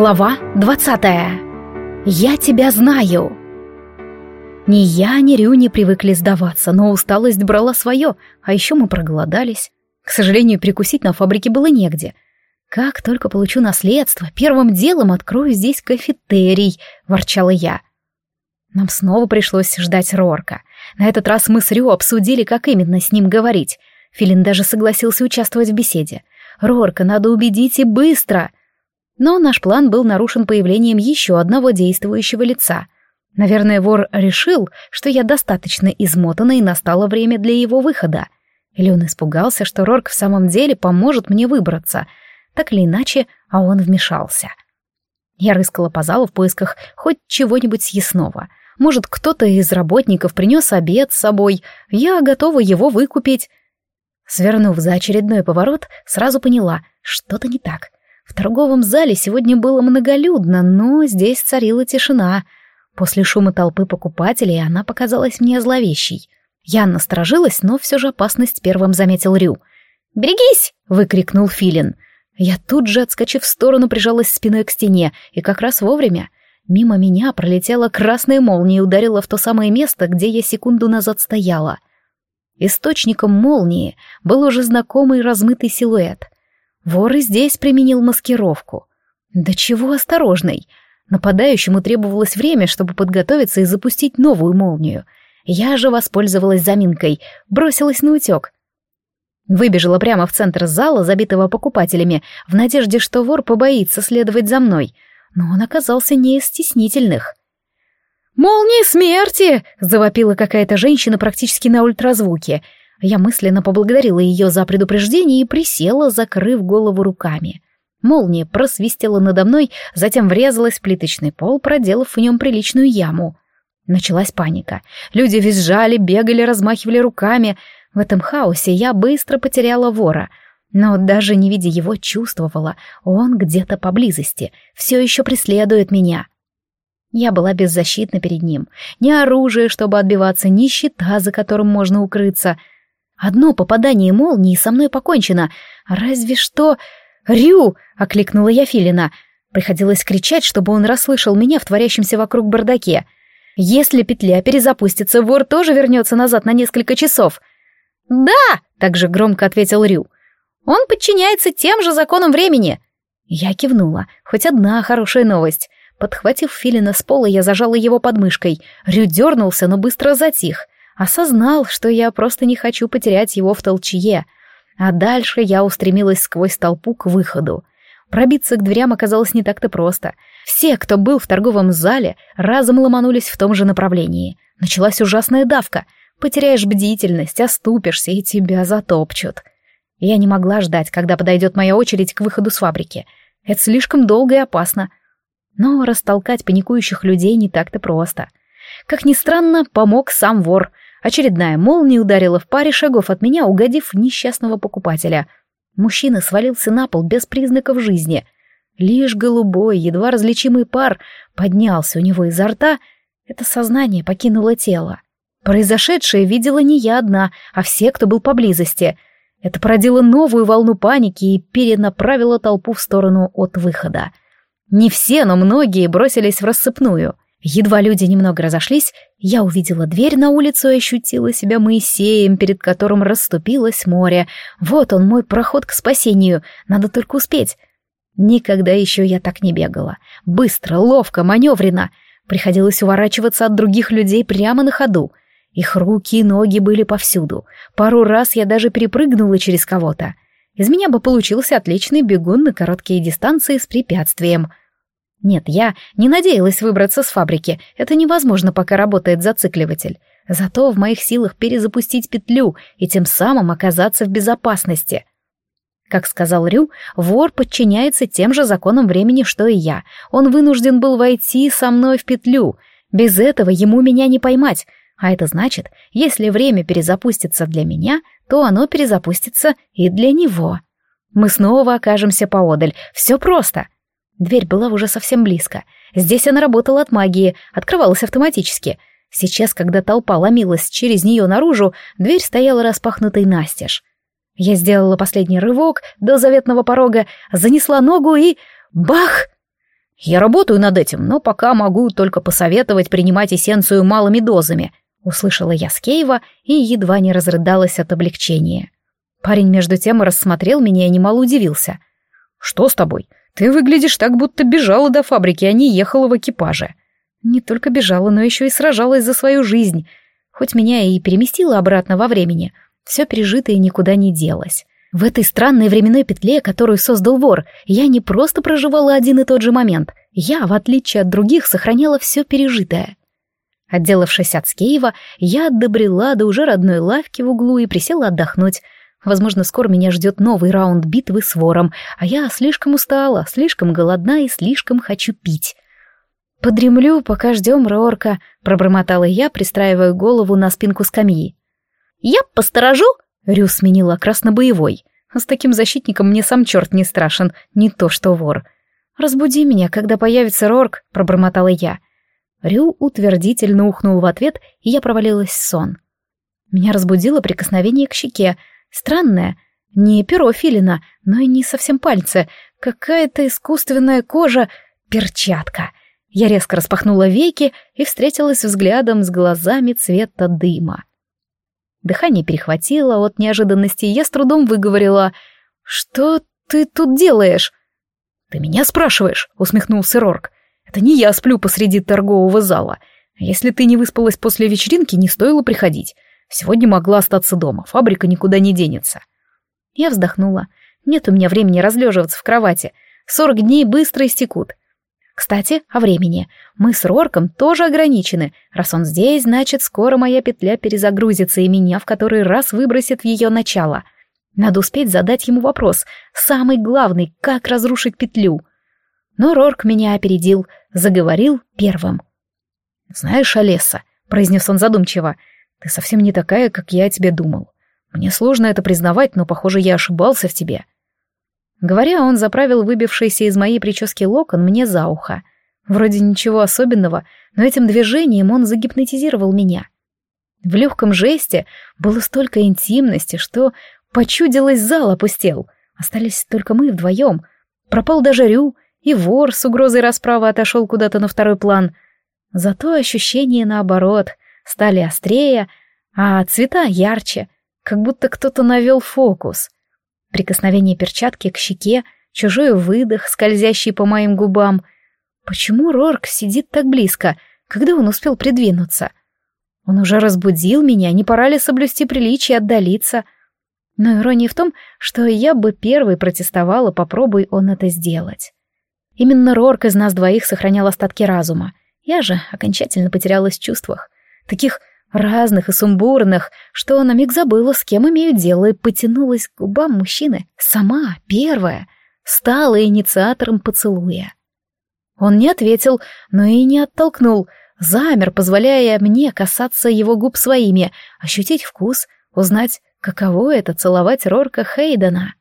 Глава двадцатая. Я тебя знаю. Ни я, ни Рю не привыкли сдаваться, но усталость брала свое, а еще мы проголодались. К сожалению, прикусить на фабрике было негде. Как только получу наследство, первым делом открою здесь кафетерий, ворчала я. Нам снова пришлось ждать Рорка. На этот раз мы с Рю обсудили, как именно с ним говорить. Филин даже согласился участвовать в беседе. Рорка надо убедить и быстро — но наш план был нарушен появлением еще одного действующего лица. Наверное, вор решил, что я достаточно измотана и настало время для его выхода. Или он испугался, что Рорк в самом деле поможет мне выбраться. Так или иначе, а он вмешался. Я рыскала по залу в поисках хоть чего-нибудь съестного. Может, кто-то из работников принес обед с собой. Я готова его выкупить. Свернув за очередной поворот, сразу поняла, что-то не так — в торговом зале сегодня было многолюдно, но здесь царила тишина. После шума толпы покупателей она показалась мне зловещей. Я насторожилась, но все же опасность первым заметил Рю. «Берегись!» — выкрикнул Филин. Я тут же, отскочив в сторону, прижалась спиной к стене, и как раз вовремя. Мимо меня пролетела красная молния и ударила в то самое место, где я секунду назад стояла. Источником молнии был уже знакомый размытый силуэт. Вор и здесь применил маскировку. Да чего осторожный. Нападающему требовалось время, чтобы подготовиться и запустить новую молнию. Я же воспользовалась заминкой, бросилась на утек. Выбежала прямо в центр зала, забитого покупателями, в надежде, что вор побоится следовать за мной. Но он оказался не из стеснительных. «Молния смерти!» — завопила какая-то женщина практически на ультразвуке — я мысленно поблагодарила ее за предупреждение и присела, закрыв голову руками. Молния просвистела надо мной, затем врезалась в плиточный пол, проделав в нем приличную яму. Началась паника. Люди визжали, бегали, размахивали руками. В этом хаосе я быстро потеряла вора, но даже не видя его, чувствовала, он где-то поблизости, все еще преследует меня. Я была беззащитна перед ним. Ни оружия, чтобы отбиваться, ни щита, за которым можно укрыться — Одно попадание молнии со мной покончено. Разве что... «Рю!» — окликнула я Филина. Приходилось кричать, чтобы он расслышал меня в творящемся вокруг бардаке. «Если петля перезапустится, вор тоже вернется назад на несколько часов». «Да!» — также громко ответил Рю. «Он подчиняется тем же законам времени». Я кивнула. Хоть одна хорошая новость. Подхватив Филина с пола, я зажала его подмышкой. Рю дернулся, но быстро затих. Осознал, что я просто не хочу потерять его в толчье. А дальше я устремилась сквозь толпу к выходу. Пробиться к дверям оказалось не так-то просто. Все, кто был в торговом зале, разом ломанулись в том же направлении. Началась ужасная давка. Потеряешь бдительность, оступишься, и тебя затопчут. Я не могла ждать, когда подойдет моя очередь к выходу с фабрики. Это слишком долго и опасно. Но растолкать паникующих людей не так-то просто. Как ни странно, помог сам вор. Очередная молния ударила в паре шагов от меня, угодив несчастного покупателя. Мужчина свалился на пол без признаков жизни. Лишь голубой, едва различимый пар поднялся у него изо рта. Это сознание покинуло тело. Произошедшее видела не я одна, а все, кто был поблизости. Это породило новую волну паники и перенаправило толпу в сторону от выхода. Не все, но многие бросились в рассыпную — Едва люди немного разошлись, я увидела дверь на улицу и ощутила себя Моисеем, перед которым расступилось море. Вот он, мой проход к спасению, надо только успеть. Никогда еще я так не бегала. Быстро, ловко, маневренно. Приходилось уворачиваться от других людей прямо на ходу. Их руки и ноги были повсюду. Пару раз я даже перепрыгнула через кого-то. Из меня бы получился отличный бегун на короткие дистанции с препятствием — нет, я не надеялась выбраться с фабрики. Это невозможно, пока работает зацикливатель. Зато в моих силах перезапустить петлю и тем самым оказаться в безопасности. Как сказал Рю, вор подчиняется тем же законам времени, что и я. Он вынужден был войти со мной в петлю. Без этого ему меня не поймать. А это значит, если время перезапустится для меня, то оно перезапустится и для него. Мы снова окажемся поодаль. Все просто. — Дверь была уже совсем близко. Здесь она работала от магии, открывалась автоматически. Сейчас, когда толпа ломилась через нее наружу, дверь стояла распахнутой настежь. Я сделала последний рывок до заветного порога, занесла ногу и... Бах! «Я работаю над этим, но пока могу только посоветовать принимать эссенцию малыми дозами», — услышала я Скеева и едва не разрыдалась от облегчения. Парень между тем рассмотрел меня и немало удивился. «Что с тобой? Ты выглядишь так, будто бежала до фабрики, а не ехала в экипаже». Не только бежала, но еще и сражалась за свою жизнь. Хоть меня и переместило обратно во времени, все пережитое никуда не делось. В этой странной временной петле, которую создал вор, я не просто проживала один и тот же момент. Я, в отличие от других, сохраняла все пережитое. Отделавшись от Скеева, я добрела до уже родной лавки в углу и присела отдохнуть. Возможно, скоро меня ждет новый раунд битвы с вором, а я слишком устала, слишком голодна и слишком хочу пить. «Подремлю, пока ждем Рорка», — пробормотала я, пристраивая голову на спинку скамьи. «Я посторожу?» — Рю сменила краснобоевой. «С таким защитником мне сам черт не страшен, не то что вор». «Разбуди меня, когда появится Рорк», — пробормотала я. Рю утвердительно ухнул в ответ, и я провалилась в сон. Меня разбудило прикосновение к щеке. Странное. Не перо филина, но и не совсем пальцы. Какая-то искусственная кожа. Перчатка. Я резко распахнула веки и встретилась взглядом с глазами цвета дыма. Дыхание перехватило от неожиданности, и я с трудом выговорила. «Что ты тут делаешь?» «Ты меня спрашиваешь?» — усмехнулся Рорк. «Это не я сплю посреди торгового зала. Если ты не выспалась после вечеринки, не стоило приходить. Сегодня могла остаться дома, фабрика никуда не денется». Я вздохнула. «Нет у меня времени разлеживаться в кровати. Сорок дней быстро истекут. Кстати, о времени. Мы с Рорком тоже ограничены. Раз он здесь, значит, скоро моя петля перезагрузится и меня в который раз выбросит в ее начало. Надо успеть задать ему вопрос. Самый главный, как разрушить петлю. Но Рорк меня опередил, заговорил первым. «Знаешь, Олеса», — произнес он задумчиво, — «ты совсем не такая, как я о тебе думал. Мне сложно это признавать, но, похоже, я ошибался в тебе. Говоря, он заправил выбившийся из моей прически локон мне за ухо. Вроде ничего особенного, но этим движением он загипнотизировал меня. В легком жесте было столько интимности, что почудилось зал опустел. Остались только мы вдвоем. Пропал даже Рю, и вор с угрозой расправы отошел куда-то на второй план. Зато ощущения, наоборот, стали острее, а цвета ярче, как будто кто-то навел фокус — Прикосновение перчатки к щеке, чужой выдох, скользящий по моим губам. Почему Рорк сидит так близко? Когда он успел придвинуться? Он уже разбудил меня, не пора ли соблюсти приличие и отдалиться? Но ирония в том, что я бы первой протестовала, попробуй он это сделать. Именно Рорк из нас двоих сохранял остатки разума. Я же окончательно потерялась в чувствах. Таких разных и сумбурных, что на миг забыла, с кем имею дело, и потянулась к губам мужчины, сама, первая, стала инициатором поцелуя. Он не ответил, но и не оттолкнул, замер, позволяя мне касаться его губ своими, ощутить вкус, узнать, каково это целовать Рорка Хейдена.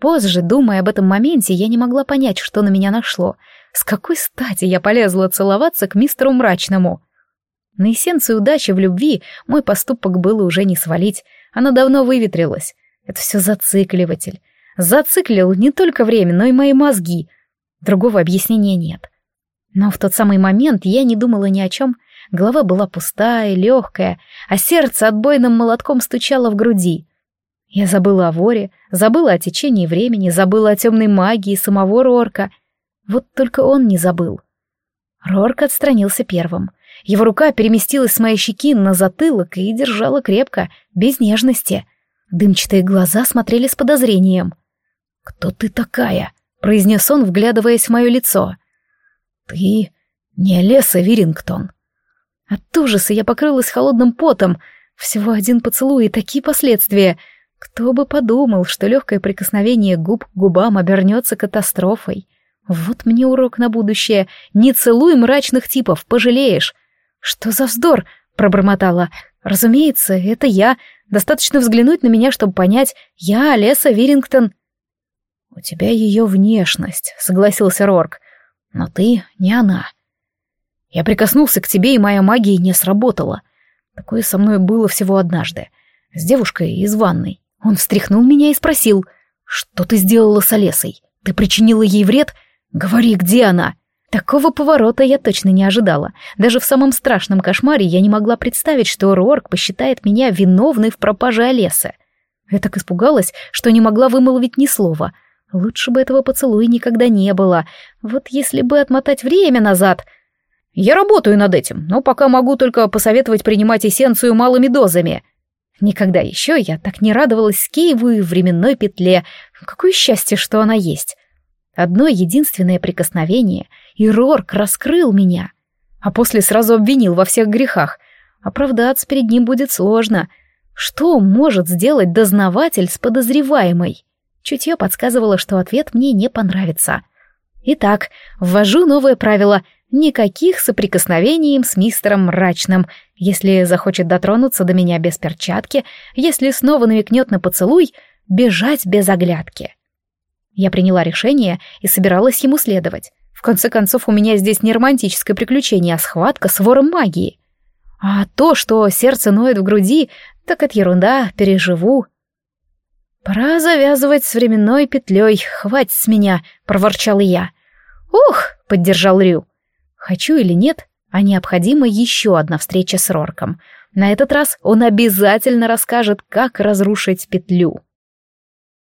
Позже, думая об этом моменте, я не могла понять, что на меня нашло. С какой стати я полезла целоваться к мистеру Мрачному — на эссенцию удачи в любви мой поступок было уже не свалить, она давно выветрилась. Это все зацикливатель. Зациклил не только время, но и мои мозги. Другого объяснения нет. Но в тот самый момент я не думала ни о чем. Голова была пустая, легкая, а сердце отбойным молотком стучало в груди. Я забыла о воре, забыла о течении времени, забыла о темной магии самого Рорка. Вот только он не забыл. Рорк отстранился первым — его рука переместилась с моей щеки на затылок и держала крепко, без нежности. Дымчатые глаза смотрели с подозрением. «Кто ты такая?» — произнес он, вглядываясь в мое лицо. «Ты не Леса Вирингтон». От ужаса я покрылась холодным потом. Всего один поцелуй и такие последствия. Кто бы подумал, что легкое прикосновение губ к губам обернется катастрофой. Вот мне урок на будущее. Не целуй мрачных типов, пожалеешь. «Что за вздор?» — пробормотала. «Разумеется, это я. Достаточно взглянуть на меня, чтобы понять. Я Олеса Вирингтон». «У тебя ее внешность», — согласился Рорк. «Но ты не она. Я прикоснулся к тебе, и моя магия не сработала. Такое со мной было всего однажды. С девушкой из ванной. Он встряхнул меня и спросил, «Что ты сделала с Олесой? Ты причинила ей вред? Говори, где она?» Такого поворота я точно не ожидала. Даже в самом страшном кошмаре я не могла представить, что Рорк посчитает меня виновной в пропаже Олеса. Я так испугалась, что не могла вымолвить ни слова. Лучше бы этого поцелуя никогда не было. Вот если бы отмотать время назад... Я работаю над этим, но пока могу только посоветовать принимать эссенцию малыми дозами. Никогда еще я так не радовалась Киеву и временной петле. Какое счастье, что она есть. Одно единственное прикосновение, и Рорк раскрыл меня. А после сразу обвинил во всех грехах. Оправдаться перед ним будет сложно. Что может сделать дознаватель с подозреваемой? Чутье подсказывало, что ответ мне не понравится. Итак, ввожу новое правило — никаких соприкосновений с мистером Мрачным. Если захочет дотронуться до меня без перчатки, если снова намекнет на поцелуй, бежать без оглядки. Я приняла решение и собиралась ему следовать. В конце концов, у меня здесь не романтическое приключение, а схватка с вором магии. А то, что сердце ноет в груди, так это ерунда, переживу. «Пора завязывать с временной петлей, хватит с меня», — проворчал я. «Ух!» — поддержал Рю. «Хочу или нет, а необходима еще одна встреча с Рорком. На этот раз он обязательно расскажет, как разрушить петлю».